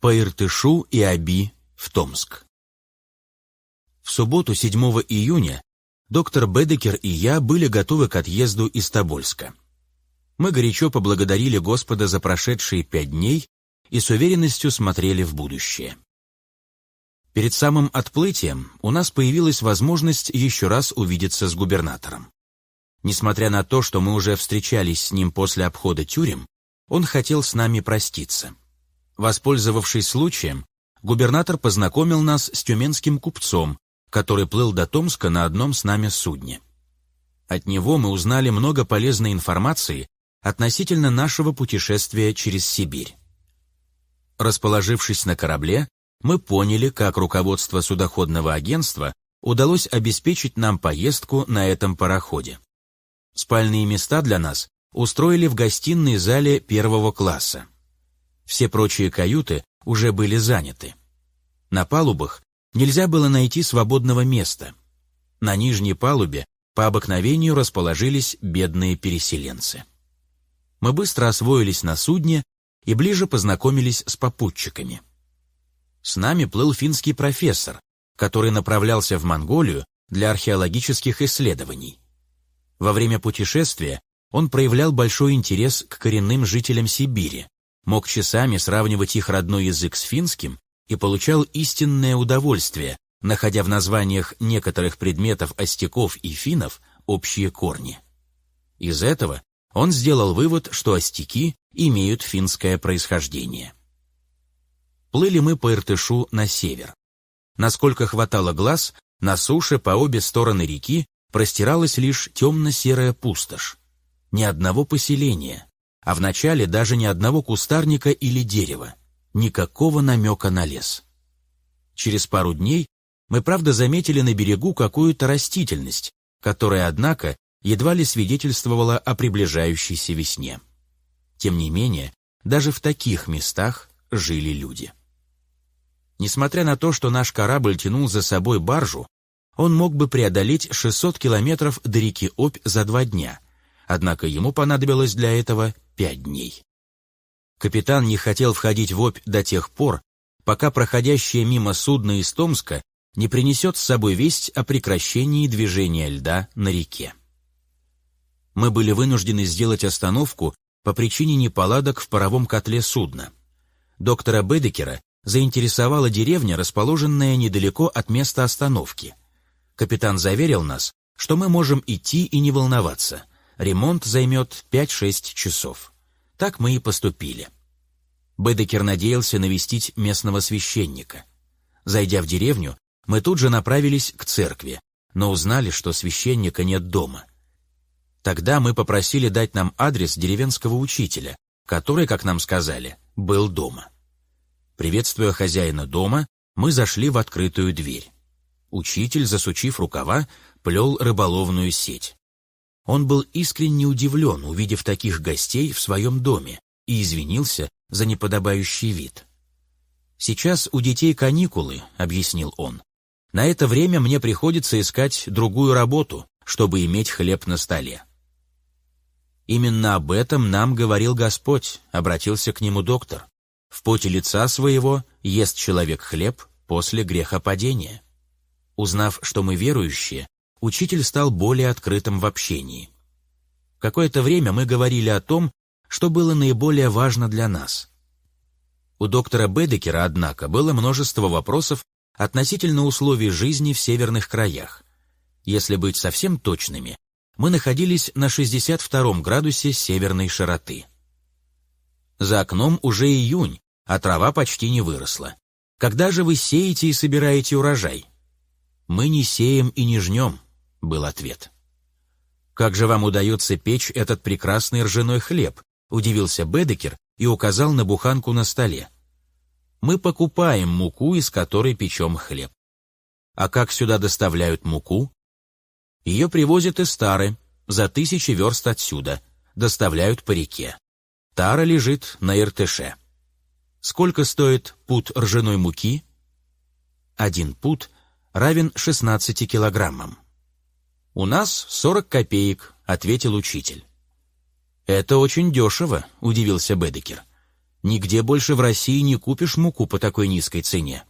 по Иртышу и Аби в Томск. В субботу 7 июня доктор Бедекер и я были готовы к отъезду из Тобольска. Мы горячо поблагодарили Господа за прошедшие пять дней и с уверенностью смотрели в будущее. Перед самым отплытием у нас появилась возможность еще раз увидеться с губернатором. Несмотря на то, что мы уже встречались с ним после обхода тюрем, он хотел с нами проститься. Воспользовавшись случаем, губернатор познакомил нас с тюменским купцом, который плыл до Томска на одном с нами судне. От него мы узнали много полезной информации относительно нашего путешествия через Сибирь. Расположившись на корабле, мы поняли, как руководство судоходного агентства удалось обеспечить нам поездку на этом пароходе. Спальные места для нас устроили в гостиной зале первого класса. Все прочие каюты уже были заняты. На палубах нельзя было найти свободного места. На нижней палубе по обыкновению расположились бедные переселенцы. Мы быстро освоились на судне и ближе познакомились с попутчиками. С нами плыл финский профессор, который направлялся в Монголию для археологических исследований. Во время путешествия он проявлял большой интерес к коренным жителям Сибири, мог часами сравнивать их родной язык с финским и получал истинное удовольствие, находя в названиях некоторых предметов остяков и финнов общие корни. Из этого он сделал вывод, что остяки имеют финское происхождение. Плыли мы по Иртышу на север. Насколько хватало глаз, на суше по обе стороны реки простиралась лишь темно-серая пустошь. Ни одного поселения, а вначале даже ни одного кустарника или дерева, никакого намека на лес. Через пару дней мы, правда, заметили на берегу какую-то растительность, которая, однако, едва ли свидетельствовала о приближающейся весне. Тем не менее, даже в таких местах жили люди. Несмотря на то, что наш корабль тянул за собой баржу, он мог бы преодолеть 600 километров до реки Обь за два дня, однако ему понадобилось для этого пять дней. Капитан не хотел входить в Обь до тех пор, пока проходящее мимо судно из Томска не принесет с собой весть о прекращении движения льда на реке мы были вынуждены сделать остановку по причине неполадок в паровом котле судна. Доктора Бедекера заинтересовала деревня, расположенная недалеко от места остановки. Капитан заверил нас, что мы можем идти и не волноваться. Ремонт займет 5-6 часов. Так мы и поступили. Бедекер надеялся навестить местного священника. Зайдя в деревню, мы тут же направились к церкви, но узнали, что священника нет дома. Тогда мы попросили дать нам адрес деревенского учителя, который, как нам сказали, был дома. Приветствуя хозяина дома, мы зашли в открытую дверь. Учитель, засучив рукава, плел рыболовную сеть. Он был искренне удивлен, увидев таких гостей в своем доме, и извинился за неподобающий вид. «Сейчас у детей каникулы», — объяснил он. «На это время мне приходится искать другую работу, чтобы иметь хлеб на столе. Именно об этом нам говорил Господь, обратился к нему доктор. В поте лица своего ест человек хлеб после грехопадения. Узнав, что мы верующие, учитель стал более открытым в общении. Какое-то время мы говорили о том, что было наиболее важно для нас. У доктора Бедекера, однако, было множество вопросов относительно условий жизни в северных краях. Если быть совсем точными, мы находились на 62 градусе северной широты. За окном уже июнь, а трава почти не выросла. Когда же вы сеете и собираете урожай? Мы не сеем и не жнем, был ответ. Как же вам удается печь этот прекрасный ржаной хлеб? Удивился Бедекер и указал на буханку на столе. Мы покупаем муку, из которой печем хлеб. А как сюда доставляют муку? Ее привозят из Тары, за тысячи верст отсюда, доставляют по реке. Тара лежит на Иртыше. Сколько стоит пуд ржаной муки? Один пуд равен 16 килограммам. «У нас 40 копеек», — ответил учитель. «Это очень дешево», — удивился Бедекер. Нигде больше в России не купишь муку по такой низкой цене.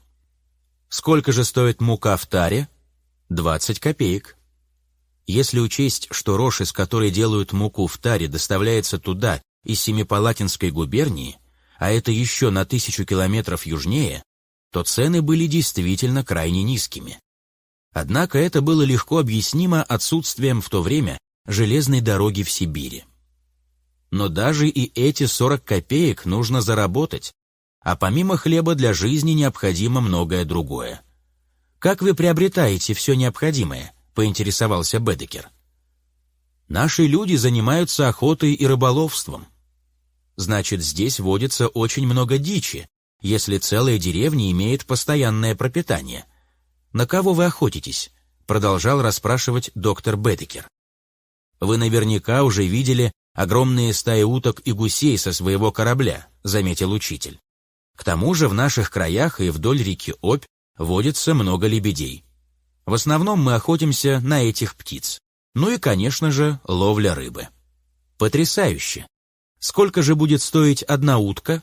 Сколько же стоит мука в таре? 20 копеек. Если учесть, что рожь, из которой делают муку в таре, доставляется туда, из Семипалатинской губернии, а это еще на тысячу километров южнее, то цены были действительно крайне низкими. Однако это было легко объяснимо отсутствием в то время железной дороги в Сибири. Но даже и эти 40 копеек нужно заработать, а помимо хлеба для жизни необходимо многое другое. «Как вы приобретаете все необходимое?» — поинтересовался Бедекер. «Наши люди занимаются охотой и рыболовством. Значит, здесь водится очень много дичи, если целая деревня имеет постоянное пропитание. На кого вы охотитесь?» — продолжал расспрашивать доктор Бедекер. «Вы наверняка уже видели огромные стаи уток и гусей со своего корабля», — заметил учитель. «К тому же в наших краях и вдоль реки Обь водится много лебедей. В основном мы охотимся на этих птиц. Ну и, конечно же, ловля рыбы. Потрясающе! Сколько же будет стоить одна утка?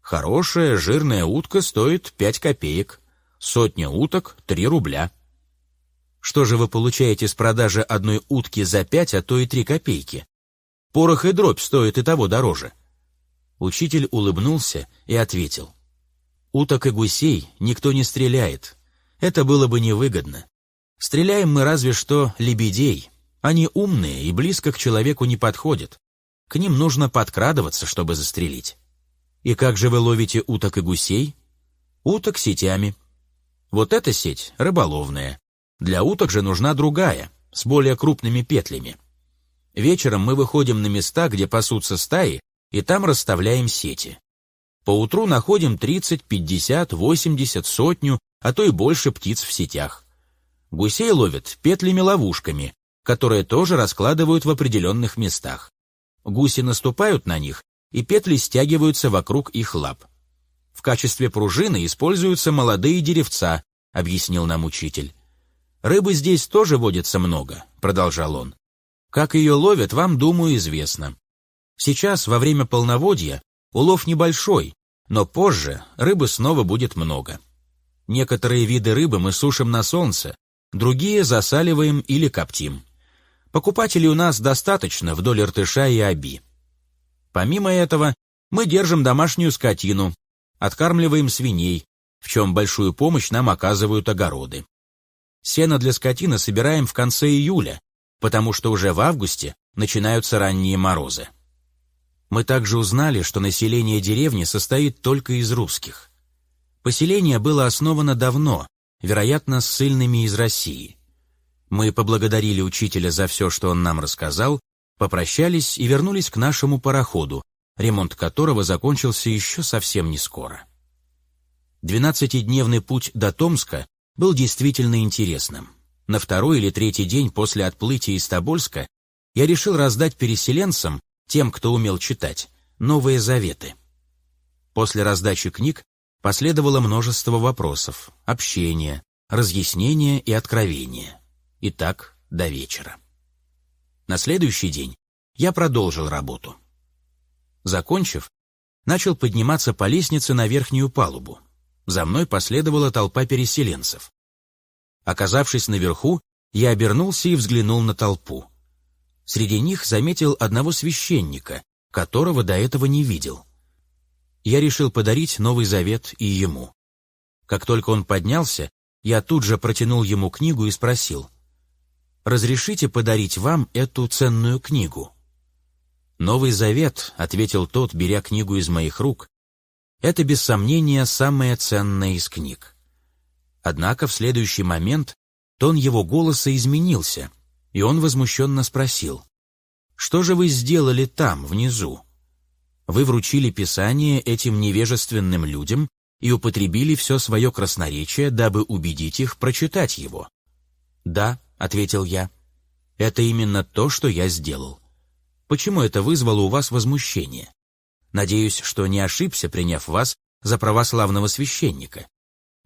Хорошая жирная утка стоит 5 копеек, сотня уток — 3 рубля. Что же вы получаете с продажи одной утки за 5, а то и 3 копейки? Порох и дробь стоят и того дороже. Учитель улыбнулся и ответил. Уток и гусей никто не стреляет. Это было бы невыгодно. Стреляем мы разве что лебедей. Они умные и близко к человеку не подходят. К ним нужно подкрадываться, чтобы застрелить. И как же вы ловите уток и гусей? Уток сетями. Вот эта сеть рыболовная. Для уток же нужна другая, с более крупными петлями. Вечером мы выходим на места, где пасутся стаи, и там расставляем сети. Поутру находим 30, 50, 80, сотню, а то и больше птиц в сетях. Гусей ловят петлями-ловушками, которые тоже раскладывают в определенных местах. Гуси наступают на них, и петли стягиваются вокруг их лап. В качестве пружины используются молодые деревца, объяснил нам учитель. Рыбы здесь тоже водится много, продолжал он. Как ее ловят, вам, думаю, известно. Сейчас, во время полноводья, улов небольшой, но позже рыбы снова будет много. Некоторые виды рыбы мы сушим на солнце, другие засаливаем или коптим. Покупателей у нас достаточно вдоль Иртыша и Аби. Помимо этого, мы держим домашнюю скотину, откармливаем свиней, в чем большую помощь нам оказывают огороды. Сено для скотины собираем в конце июля, потому что уже в августе начинаются ранние морозы. Мы также узнали, что население деревни состоит только из русских. Поселение было основано давно, вероятно, ссыльными из России. Мы поблагодарили учителя за все, что он нам рассказал, попрощались и вернулись к нашему пароходу, ремонт которого закончился еще совсем не скоро. Двенадцатидневный путь до Томска был действительно интересным. На второй или третий день после отплытия из Тобольска я решил раздать переселенцам, тем, кто умел читать, новые заветы. После раздачи книг последовало множество вопросов, общения, разъяснения и откровения. И так до вечера. На следующий день я продолжил работу. Закончив, начал подниматься по лестнице на верхнюю палубу. За мной последовала толпа переселенцев. Оказавшись наверху, я обернулся и взглянул на толпу. Среди них заметил одного священника, которого до этого не видел. Я решил подарить Новый Завет и ему. Как только он поднялся, я тут же протянул ему книгу и спросил, «Разрешите подарить вам эту ценную книгу?» «Новый Завет», — ответил тот, беря книгу из моих рук, «это без сомнения самая ценная из книг». Однако в следующий момент тон его голоса изменился, и он возмущенно спросил, «Что же вы сделали там, внизу? Вы вручили Писание этим невежественным людям и употребили все свое красноречие, дабы убедить их прочитать его». «Да», — ответил я, — «это именно то, что я сделал. Почему это вызвало у вас возмущение? Надеюсь, что не ошибся, приняв вас за православного священника.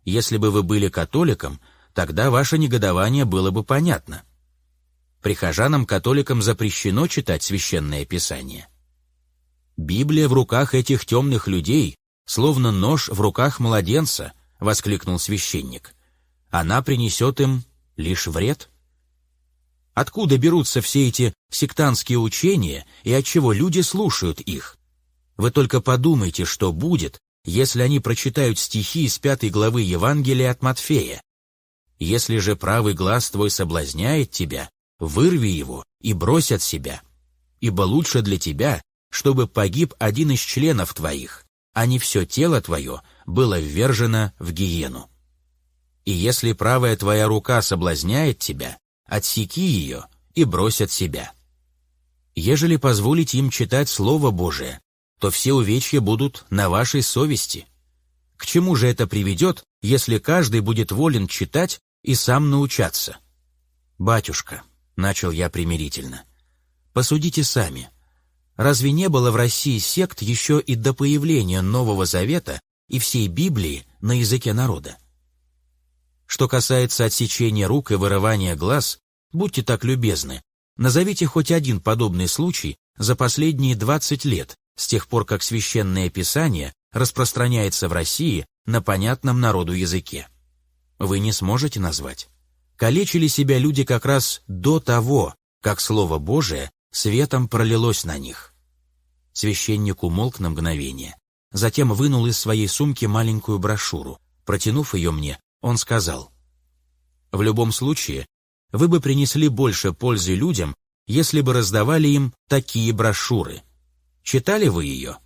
Если бы вы были католиком, тогда ваше негодование было бы понятно. Прихожанам-католикам запрещено читать священное писание. Библия в руках этих темных людей, словно нож в руках младенца, воскликнул священник. Она принесет им лишь вред. Откуда берутся все эти сектантские учения и отчего люди слушают их? Вы только подумайте, что будет, если они прочитают стихи из пятой главы Евангелия от Матфея. Если же правый глаз твой соблазняет тебя, вырви его и брось от себя. Ибо лучше для тебя, чтобы погиб один из членов твоих, а не все тело твое было ввержено в гиену. И если правая твоя рука соблазняет тебя, отсеки ее и брось от себя. Ежели позволить им читать Слово Божие, то все увечья будут на вашей совести. К чему же это приведет, если каждый будет волен читать и сам научаться? «Батюшка», — начал я примирительно, — «посудите сами. Разве не было в России сект еще и до появления Нового Завета и всей Библии на языке народа? Что касается отсечения рук и вырывания глаз, будьте так любезны, назовите хоть один подобный случай за последние 20 лет, с тех пор как священное писание распространяется в России на понятном народу языке. Вы не сможете назвать. Калечили себя люди как раз до того, как Слово Божие светом пролилось на них. Священник умолк на мгновение, затем вынул из своей сумки маленькую брошюру. Протянув ее мне, он сказал, «В любом случае, вы бы принесли больше пользы людям, если бы раздавали им такие брошюры. Читали вы ее?»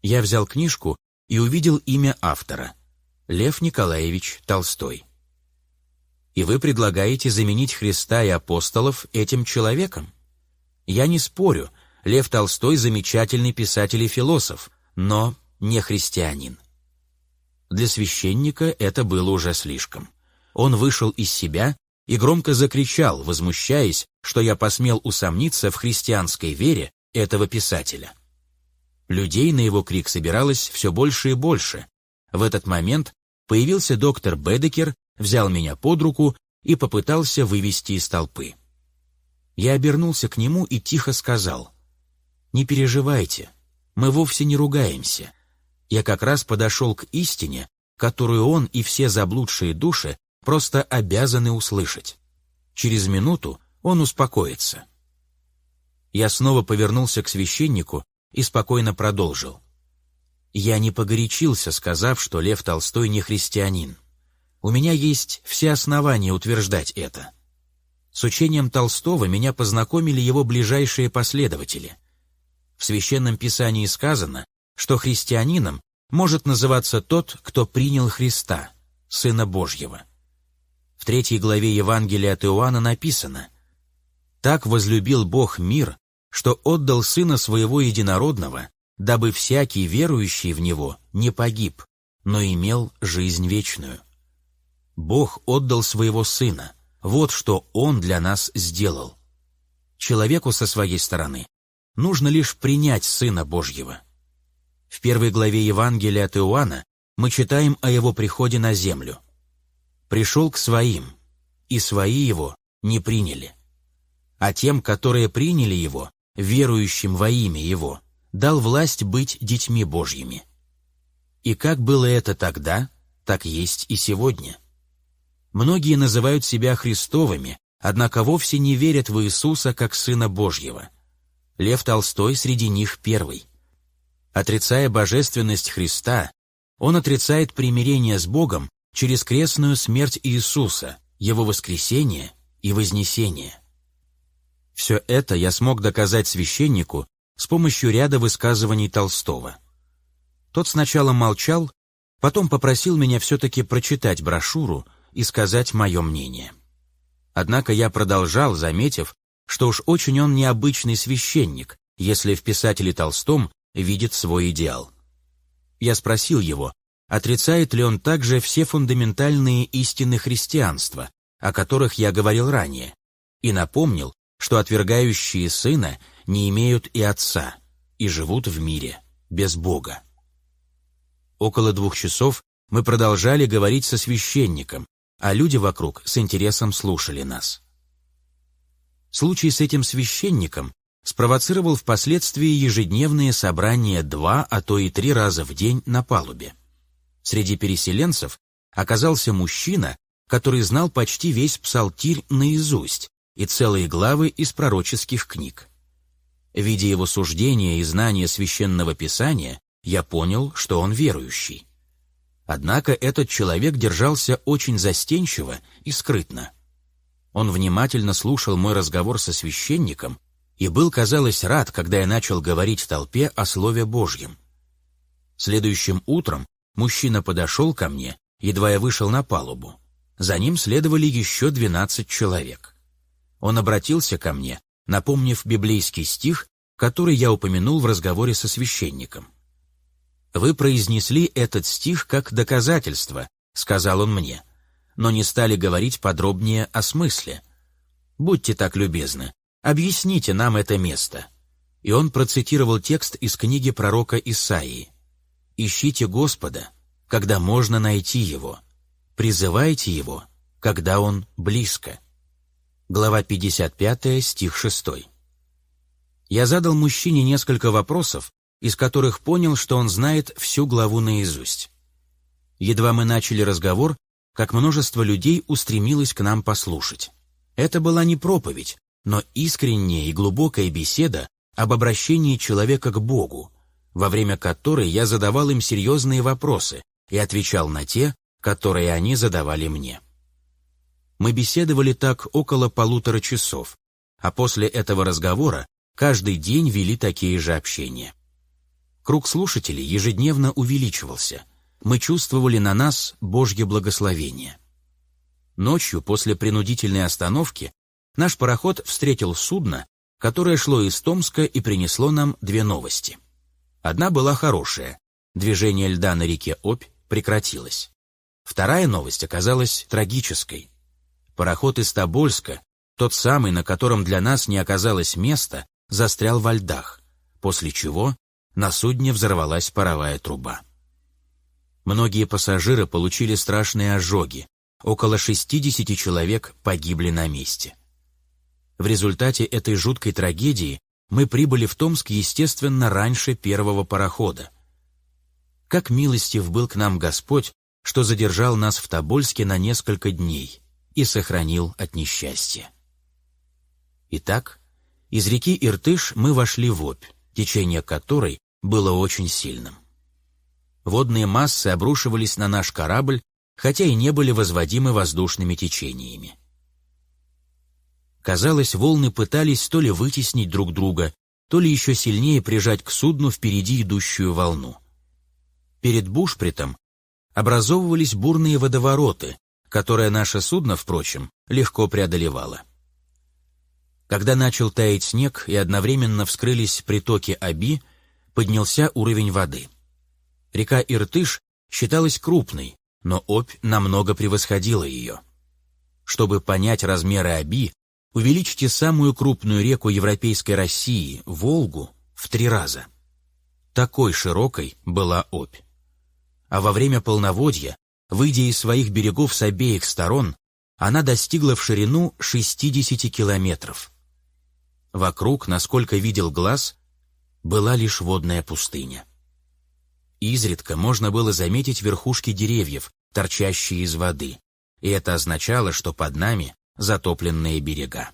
Я взял книжку и увидел имя автора — Лев Николаевич Толстой. «И вы предлагаете заменить Христа и апостолов этим человеком?» Я не спорю, Лев Толстой замечательный писатель и философ, но не христианин. Для священника это было уже слишком. Он вышел из себя и громко закричал, возмущаясь, что я посмел усомниться в христианской вере этого писателя. Людей на его крик собиралось все больше и больше. В этот момент появился доктор Бедекер, взял меня под руку и попытался вывести из толпы. Я обернулся к нему и тихо сказал, «Не переживайте, мы вовсе не ругаемся. Я как раз подошел к истине, которую он и все заблудшие души просто обязаны услышать. Через минуту он успокоится». Я снова повернулся к священнику и спокойно продолжил. Я не погорячился, сказав, что Лев Толстой не христианин. У меня есть все основания утверждать это. С учением Толстого меня познакомили его ближайшие последователи. В Священном Писании сказано, что христианином может называться тот, кто принял Христа, Сына Божьего. В третьей главе Евангелия от Иоанна написано «Так возлюбил Бог мир, что отдал Сына Своего Единородного, дабы всякий верующий в Него не погиб, но имел жизнь вечную». Бог отдал Своего Сына – вот что Он для нас сделал. Человеку со своей стороны нужно лишь принять Сына Божьего. В первой главе Евангелия от Иоанна мы читаем о Его приходе на землю. «Пришел к своим, и свои Его не приняли. А тем, которые приняли Его, верующим во имя Его, дал власть быть детьми Божьими. И как было это тогда, так есть и сегодня. Многие называют себя Христовыми, однако вовсе не верят в Иисуса как Сына Божьего. Лев Толстой среди них первый. Отрицая божественность Христа, он отрицает примирение с Богом через крестную смерть Иисуса, Его воскресение и вознесение. Все это я смог доказать священнику с помощью ряда высказываний Толстого. Тот сначала молчал, потом попросил меня все-таки прочитать брошюру, и сказать мое мнение. Однако я продолжал, заметив, что уж очень он необычный священник, если в писателе Толстом видит свой идеал. Я спросил его, отрицает ли он также все фундаментальные истины христианства, о которых я говорил ранее, и напомнил, что отвергающие сына не имеют и отца, и живут в мире без Бога. Около двух часов мы продолжали говорить со священником, а люди вокруг с интересом слушали нас. Случай с этим священником спровоцировал впоследствии ежедневные собрания два, а то и три раза в день на палубе. Среди переселенцев оказался мужчина, который знал почти весь псалтирь наизусть и целые главы из пророческих книг. Видя его суждения и знания священного писания, я понял, что он верующий. Однако этот человек держался очень застенчиво и скрытно. Он внимательно слушал мой разговор со священником и был, казалось, рад, когда я начал говорить толпе о Слове Божьем. Следующим утром мужчина подошел ко мне, едва я вышел на палубу. За ним следовали еще двенадцать человек. Он обратился ко мне, напомнив библейский стих, который я упомянул в разговоре со священником. «Вы произнесли этот стих как доказательство», — сказал он мне, но не стали говорить подробнее о смысле. «Будьте так любезны, объясните нам это место». И он процитировал текст из книги пророка Исаии. «Ищите Господа, когда можно найти Его. Призывайте Его, когда Он близко». Глава 55, стих 6. Я задал мужчине несколько вопросов, из которых понял, что он знает всю главу наизусть. Едва мы начали разговор, как множество людей устремилось к нам послушать. Это была не проповедь, но искренняя и глубокая беседа об обращении человека к Богу, во время которой я задавал им серьезные вопросы и отвечал на те, которые они задавали мне. Мы беседовали так около полутора часов, а после этого разговора каждый день вели такие же общения. Круг слушателей ежедневно увеличивался. Мы чувствовали на нас Божье благословение. Ночью, после принудительной остановки, наш пароход встретил судно, которое шло из Томска и принесло нам две новости. Одна была хорошая. Движение льда на реке Обь прекратилось. Вторая новость оказалась трагической. Пароход из Тобольска, тот самый, на котором для нас не оказалось места, застрял во льдах, после чего на судне взорвалась паровая труба. Многие пассажиры получили страшные ожоги, около 60 человек погибли на месте. В результате этой жуткой трагедии мы прибыли в Томск, естественно, раньше первого парохода. Как милостив был к нам Господь, что задержал нас в Тобольске на несколько дней и сохранил от несчастья. Итак, из реки Иртыш мы вошли в Обь, течение которой было очень сильным. Водные массы обрушивались на наш корабль, хотя и не были возводимы воздушными течениями. Казалось, волны пытались то ли вытеснить друг друга, то ли еще сильнее прижать к судну впереди идущую волну. Перед бушпритом образовывались бурные водовороты, которые наше судно, впрочем, легко преодолевало. Когда начал таять снег и одновременно вскрылись притоки Аби, поднялся уровень воды. Река Иртыш считалась крупной, но Обь намного превосходила ее. Чтобы понять размеры Аби, увеличьте самую крупную реку Европейской России, Волгу, в три раза. Такой широкой была Обь. А во время полноводья, выйдя из своих берегов с обеих сторон, она достигла в ширину 60 километров. Вокруг, насколько видел глаз, была лишь водная пустыня. Изредка можно было заметить верхушки деревьев, торчащие из воды, и это означало, что под нами затопленные берега.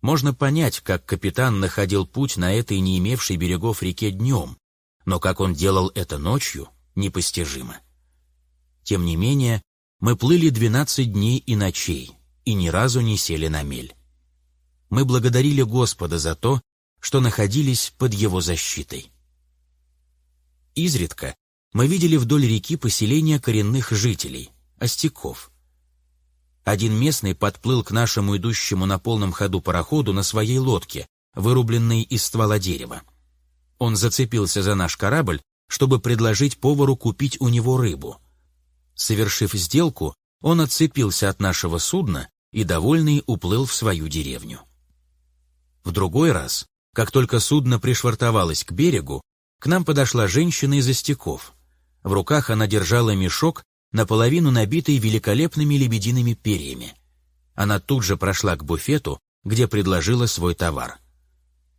Можно понять, как капитан находил путь на этой не имевшей берегов реке днем, но как он делал это ночью, непостижимо. Тем не менее, мы плыли 12 дней и ночей и ни разу не сели на мель. Мы благодарили Господа за то, что находились под его защитой. Изредка мы видели вдоль реки поселения коренных жителей, остяков. Один местный подплыл к нашему идущему на полном ходу пароходу на своей лодке, вырубленной из ствола дерева. Он зацепился за наш корабль, чтобы предложить повару купить у него рыбу. Совершив сделку, он отцепился от нашего судна и, довольный, уплыл в свою деревню. В другой раз как только судно пришвартовалось к берегу, к нам подошла женщина из остяков. В руках она держала мешок, наполовину набитый великолепными лебедиными перьями. Она тут же прошла к буфету, где предложила свой товар.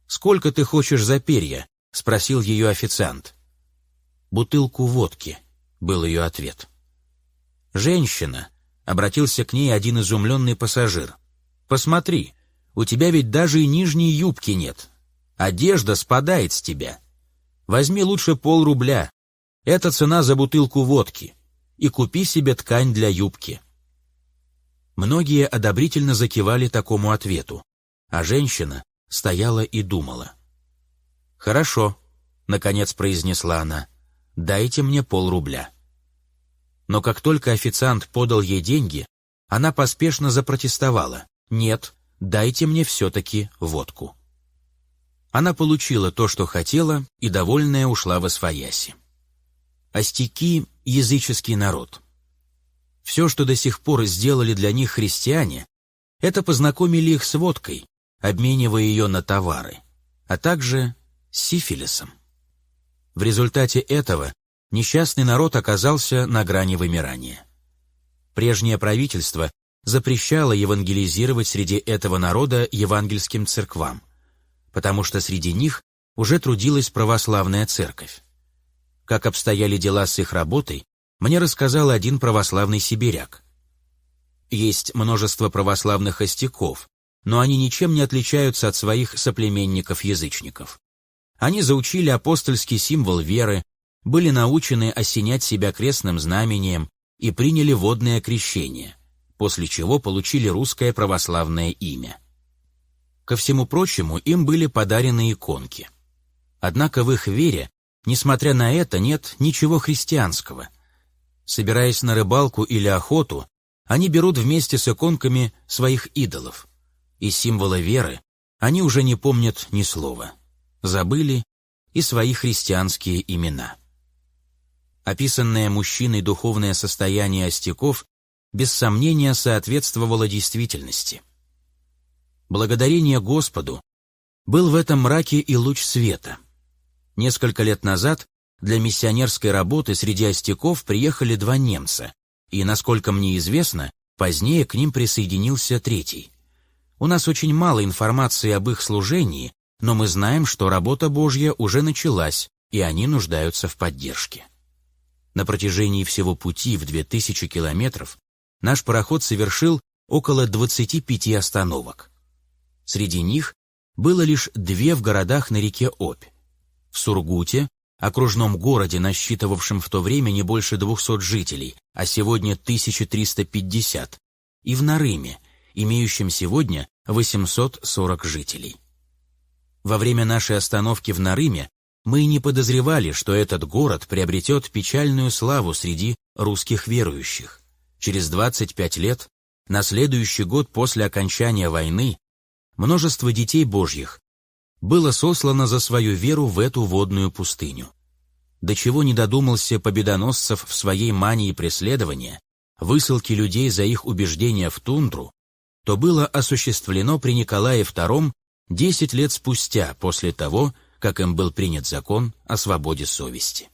«Сколько ты хочешь за перья?» — спросил ее официант. «Бутылку водки», — был ее ответ. «Женщина», — обратился к ней один изумленный пассажир. «Посмотри, у тебя ведь даже и нижней юбки нет. Одежда спадает с тебя. Возьми лучше полрубля. Это цена за бутылку водки. И купи себе ткань для юбки». Многие одобрительно закивали такому ответу, а женщина стояла и думала. «Хорошо», — наконец произнесла она, — «дайте мне полрубля». Но как только официант подал ей деньги, она поспешно запротестовала. «Нет, дайте мне все-таки водку». Она получила то, что хотела, и, довольная, ушла во свояси. Остяки — языческий народ. Все, что до сих пор сделали для них христиане, это познакомили их с водкой, обменивая ее на товары, а также с сифилисом. В результате этого несчастный народ оказался на грани вымирания. Прежнее правительство запрещало евангелизировать среди этого народа евангельским церквам, потому что среди них уже трудилась православная церковь. Как обстояли дела с их работой, мне рассказал один православный сибиряк. Есть множество православных остяков, но они ничем не отличаются от своих соплеменников-язычников. Они заучили апостольский символ веры, были научены осенять себя крестным знамением и приняли водное крещение, после чего получили русское православное имя. Ко всему прочему, им были подарены иконки. Однако в их вере, несмотря на это, нет ничего христианского. Собираясь на рыбалку или охоту, они берут вместе с иконками своих идолов. Из символа веры они уже не помнят ни слова. Забыли и свои христианские имена. Описанное мужчиной духовное состояние остяков без сомнения соответствовало действительности. Благодарение Господу был в этом мраке и луч света. Несколько лет назад для миссионерской работы среди остяков приехали два немца, и, насколько мне известно, позднее к ним присоединился третий. У нас очень мало информации об их служении, но мы знаем, что работа Божья уже началась, и они нуждаются в поддержке. На протяжении всего пути в 2000 километров наш пароход совершил около 25 остановок. Среди них было лишь две в городах на реке Обь. В Сургуте, окружном городе, насчитывавшем в то время не больше 200 жителей, а сегодня 1350, и в Нарыме, имеющем сегодня 840 жителей. Во время нашей остановки в Нарыме мы не подозревали, что этот город приобретет печальную славу среди русских верующих. Через 25 лет, на следующий год после окончания войны, множество детей Божьих было сослано за свою веру в эту водную пустыню. До чего не додумался победоносцев в своей мании преследования, высылки людей за их убеждения в тундру, то было осуществлено при Николае II 10 лет спустя после того, как им был принят закон о свободе совести.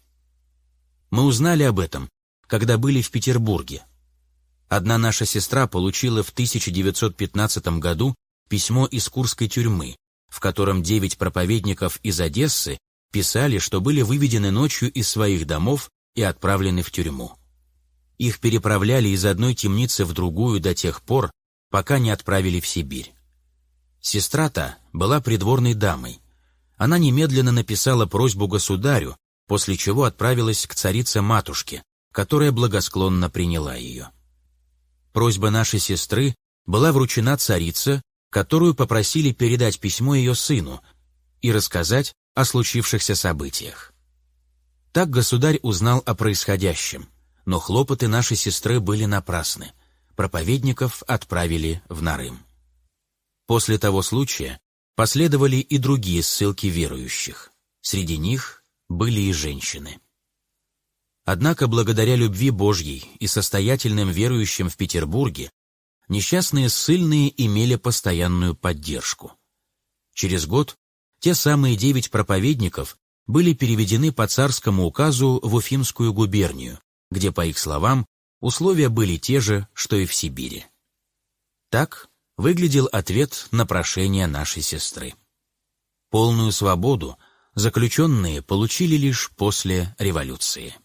Мы узнали об этом, когда были в Петербурге. Одна наша сестра получила в 1915 году письмо из Курской тюрьмы, в котором девять проповедников из Одессы писали, что были выведены ночью из своих домов и отправлены в тюрьму. Их переправляли из одной темницы в другую до тех пор, пока не отправили в Сибирь. Сестра-то была придворной дамой. Она немедленно написала просьбу государю, после чего отправилась к царице-матушке, которая благосклонно приняла ее. Просьба нашей сестры была вручена царице, которую попросили передать письмо ее сыну и рассказать о случившихся событиях. Так государь узнал о происходящем, но хлопоты нашей сестры были напрасны. Проповедников отправили в Нарым. После того случая последовали и другие ссылки верующих. Среди них были и женщины. Однако благодаря любви Божьей и состоятельным верующим в Петербурге несчастные ссыльные имели постоянную поддержку. Через год те самые девять проповедников были переведены по царскому указу в Уфимскую губернию, где, по их словам, условия были те же, что и в Сибири. Так выглядел ответ на прошение нашей сестры. Полную свободу заключенные получили лишь после революции.